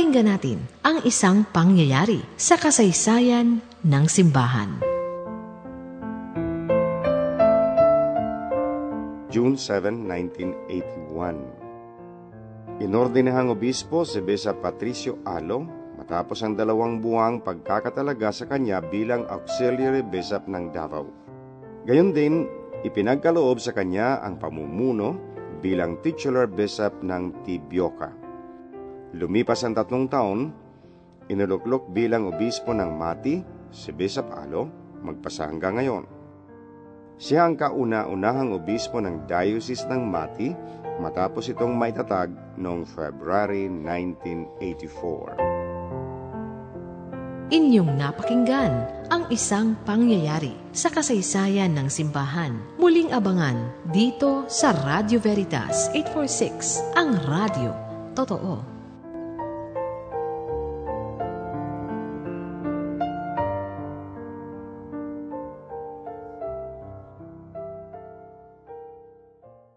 Pakinggan natin ang isang pangyayari sa kasaysayan ng simbahan. June 7, 1981 Inordinahang obispo si Besa Patricio Alo matapos ang dalawang buwang pagkakatalaga sa kanya bilang auxiliary bishop ng Davao. Gayon din, ipinagkaloob sa kanya ang pamumuno bilang titular bishop ng Tibioca. Lumipas ang tatlong taon, inuluklok bilang obispo ng Mati si Bishop Alo magpasa hanggang ngayon. Siya ang kauna-unahang obispo ng Diocese ng Mati matapos itong maitatag noong February 1984. Inyong napakinggan ang isang pangyayari sa kasaysayan ng simbahan. Muling abangan dito sa Radio Veritas 846, ang radio. Totoo.